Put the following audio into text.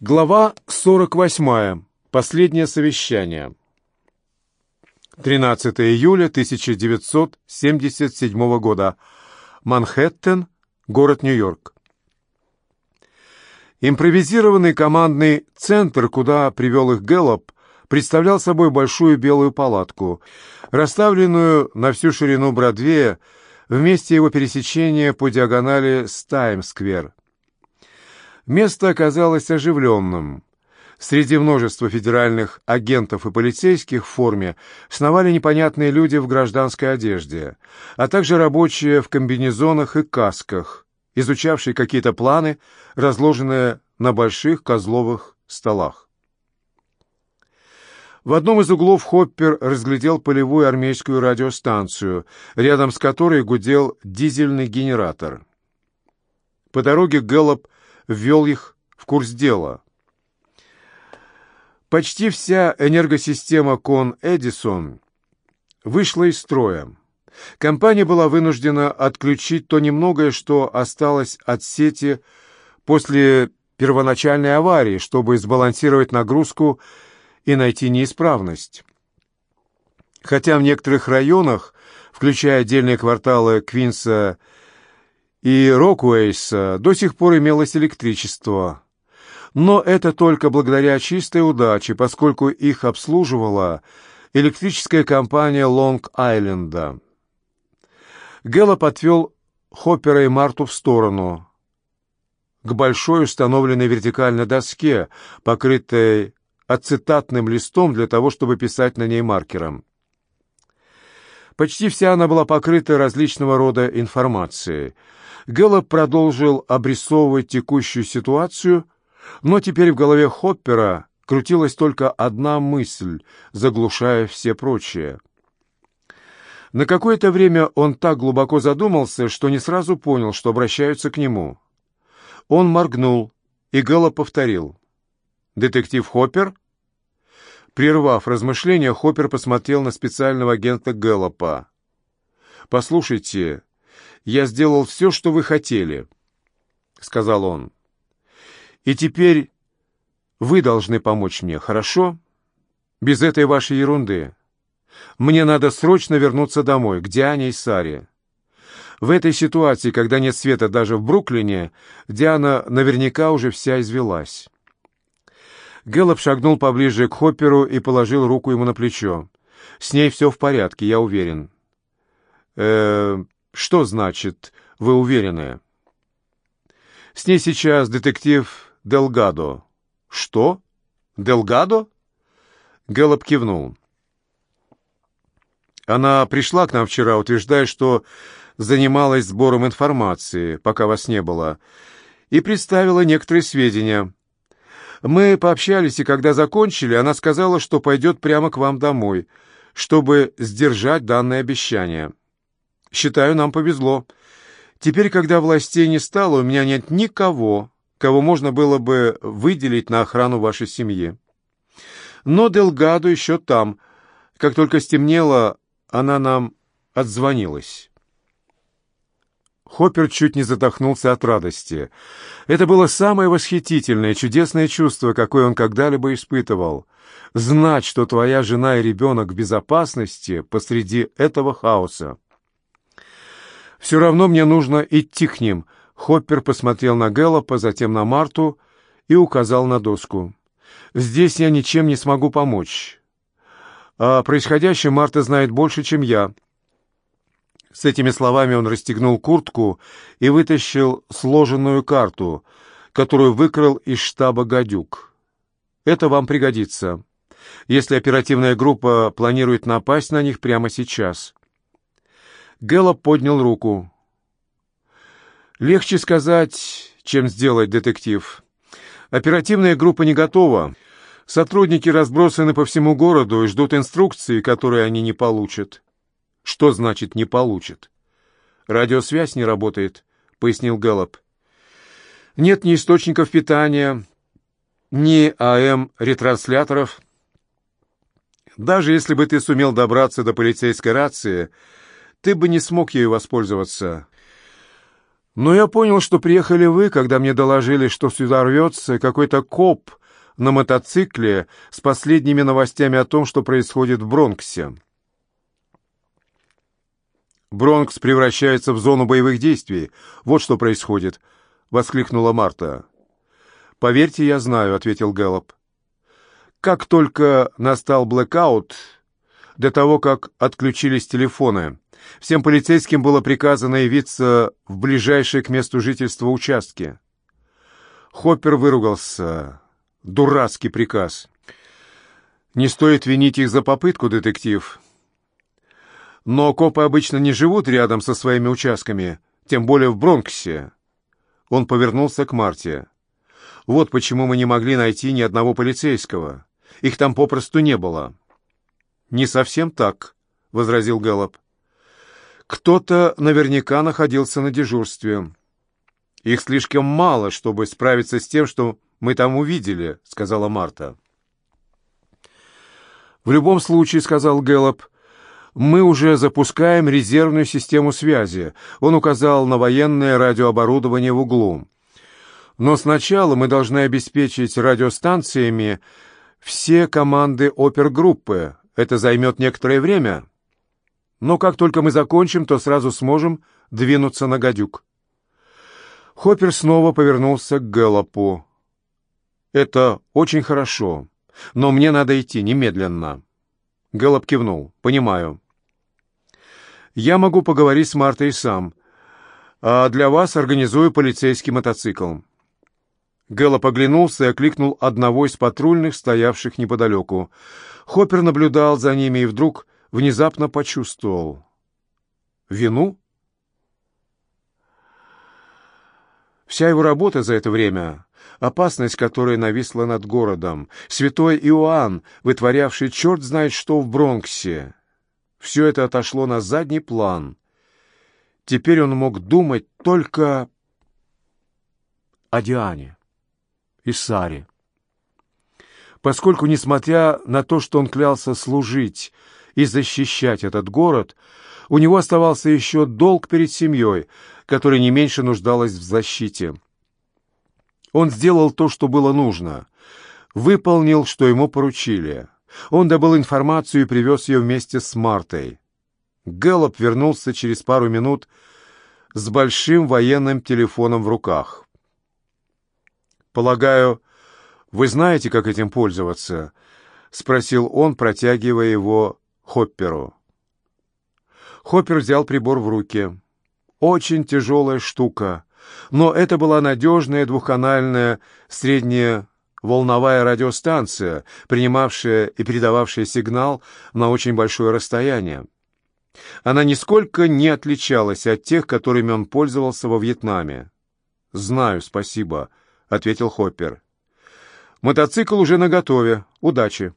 Глава 48. Последнее совещание. 13 июля 1977 года. Манхэттен, город Нью-Йорк. Импровизированный командный центр, куда привел их Гэллоп, представлял собой большую белую палатку, расставленную на всю ширину Бродвея в месте его пересечения по диагонали с Таймс-сквер. Место оказалось оживленным. Среди множества федеральных агентов и полицейских в форме сновали непонятные люди в гражданской одежде, а также рабочие в комбинезонах и касках, изучавшие какие-то планы, разложенные на больших козловых столах. В одном из углов Хоппер разглядел полевую армейскую радиостанцию, рядом с которой гудел дизельный генератор. По дороге Гэллоп ввел их в курс дела. Почти вся энергосистема Кон Эдисон вышла из строя. Компания была вынуждена отключить то немногое, что осталось от сети после первоначальной аварии, чтобы сбалансировать нагрузку и найти неисправность. Хотя в некоторых районах, включая отдельные кварталы Квинса и Рокуэйса до сих пор имелось электричество. Но это только благодаря чистой удаче, поскольку их обслуживала электрическая компания Лонг-Айленда. Гэллоп отвел Хоппера и Марту в сторону, к большой установленной вертикальной доске, покрытой ацетатным листом для того, чтобы писать на ней маркером. Почти вся она была покрыта различного рода информацией — Гэллоп продолжил обрисовывать текущую ситуацию, но теперь в голове Хоппера крутилась только одна мысль, заглушая все прочие. На какое-то время он так глубоко задумался, что не сразу понял, что обращаются к нему. Он моргнул, и Гэллоп повторил. «Детектив Хоппер?» Прервав размышления, Хоппер посмотрел на специального агента Гэллопа. «Послушайте, я сделал все, что вы хотели», — сказал он. «И теперь вы должны помочь мне, хорошо? Без этой вашей ерунды. Мне надо срочно вернуться домой, к Диане и Саре. В этой ситуации, когда нет света даже в Бруклине, Диана наверняка уже вся извелась». Гэллоп шагнул поближе к Хопперу и положил руку ему на плечо. «С ней все в порядке, я уверен». «Э, что значит «вы уверены»? С ней сейчас детектив Делгадо. Что? Делгадо? Гэллоп кивнул. Она пришла к нам вчера, утверждая, что занималась сбором информации, пока вас не было, и представила некоторые сведения. Мы пообщались, и когда закончили, она сказала, что пойдет прямо к вам домой, чтобы сдержать данное обещание. Считаю, нам повезло. Теперь, когда властей не стало, у меня нет никого, кого можно было бы выделить на охрану вашей семьи. Но Делгадо еще там. Как только стемнело, она нам отзвонилась. Хоппер чуть не задохнулся от радости. Это было самое восхитительное, чудесное чувство, какое он когда-либо испытывал. Знать, что твоя жена и ребенок в безопасности посреди этого хаоса. «Все равно мне нужно идти к ним». Хоппер посмотрел на Гэллопа, затем на Марту и указал на доску. «Здесь я ничем не смогу помочь. О происходящем Марта знает больше, чем я». С этими словами он расстегнул куртку и вытащил сложенную карту, которую выкрал из штаба «Гадюк». «Это вам пригодится, если оперативная группа планирует напасть на них прямо сейчас». Гэллоп поднял руку. «Легче сказать, чем сделать, детектив. Оперативная группа не готова. Сотрудники разбросаны по всему городу и ждут инструкции, которые они не получат». «Что значит «не получат»?» «Радиосвязь не работает», — пояснил Гэллоп. «Нет ни источников питания, ни АМ-ретрансляторов. Даже если бы ты сумел добраться до полицейской рации, ты бы не смог ею воспользоваться. Но я понял, что приехали вы, когда мне доложили, что сюда рвется какой-то коп на мотоцикле с последними новостями о том, что происходит в Бронксе. Бронкс превращается в зону боевых действий. Вот что происходит, — воскликнула Марта. «Поверьте, я знаю», — ответил Гэллоп. «Как только настал блэкаут, до того, как отключились телефоны, всем полицейским было приказано явиться в ближайшие к месту жительства участки. Хоппер выругался. Дурацкий приказ. Не стоит винить их за попытку, детектив. Но копы обычно не живут рядом со своими участками, тем более в Бронксе. Он повернулся к Марте. Вот почему мы не могли найти ни одного полицейского. Их там попросту не было. «Не совсем так», — возразил Гэллоп. «Кто-то наверняка находился на дежурстве. Их слишком мало, чтобы справиться с тем, что мы там увидели», — сказала Марта. «В любом случае», — сказал Гэллоп, — «мы уже запускаем резервную систему связи». Он указал на военное радиооборудование в углу. «Но сначала мы должны обеспечить радиостанциями все команды опергруппы, это займет некоторое время, но как только мы закончим, то сразу сможем двинуться на гадюк. Хоппер снова повернулся к Гэллопу. «Это очень хорошо, но мне надо идти немедленно». Гэллоп кивнул. «Понимаю». «Я могу поговорить с Мартой сам, а для вас организую полицейский мотоцикл». Гэллоп оглянулся и окликнул одного из патрульных, стоявших неподалеку. Хоппер наблюдал за ними и вдруг внезапно почувствовал вину. Вся его работа за это время, опасность, которая нависла над городом, святой Иоанн, вытворявший черт знает что в Бронксе, все это отошло на задний план. Теперь он мог думать только о Диане и Саре поскольку, несмотря на то, что он клялся служить и защищать этот город, у него оставался еще долг перед семьей, которая не меньше нуждалась в защите. Он сделал то, что было нужно, выполнил, что ему поручили. Он добыл информацию и привез ее вместе с Мартой. Гэллоп вернулся через пару минут с большим военным телефоном в руках. «Полагаю, «Вы знаете, как этим пользоваться?» — спросил он, протягивая его Хопперу. Хоппер взял прибор в руки. Очень тяжелая штука, но это была надежная двухканальная средняя волновая радиостанция, принимавшая и передававшая сигнал на очень большое расстояние. Она нисколько не отличалась от тех, которыми он пользовался во Вьетнаме. «Знаю, спасибо», — ответил Хоппер. Мотоцикл уже наготове. Удачи!»